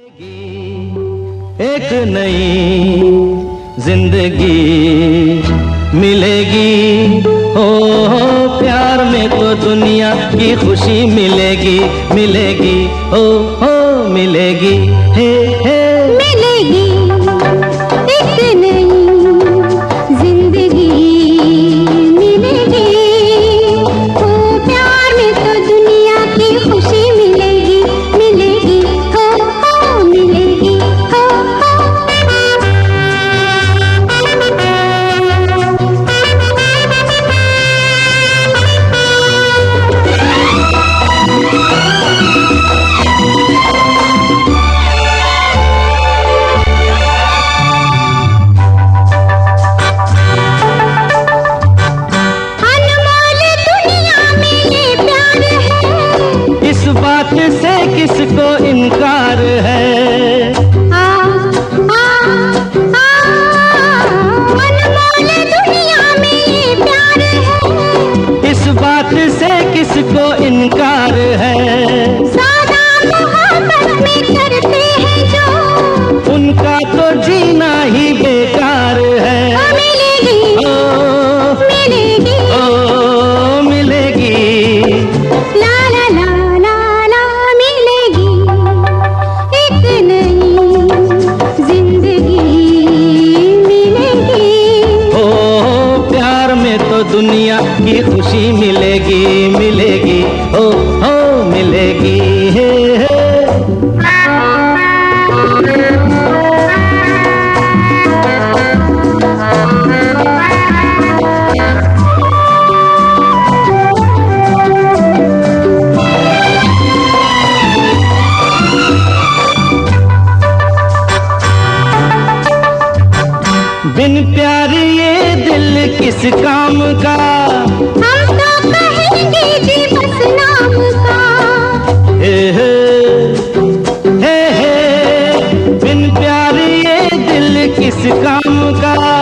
एक नई ज़िंदगी मिलेगी। हो, हो प्यार में तो दुनिया की खुशी मिलेगी मिलेगी। हो हो मिलेगी। हे हे। जीना ही बेकार है। मिलेगी ओ, मिलेगी। ओ मिलेगी। ला ला ला ला ला मिलेगी। एक नई ज़िंदगी मिलेगी। ओ प्यार में तो दुनिया की खुशी मिलेगी मिलेगी। किस काम का। हम तो कहेंगे जी बस नाम का। हे हे हे हे बिन प्यार ये दिल किस काम का?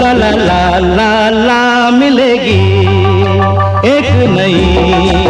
ला ला ला ला ला मिलेगी एक नई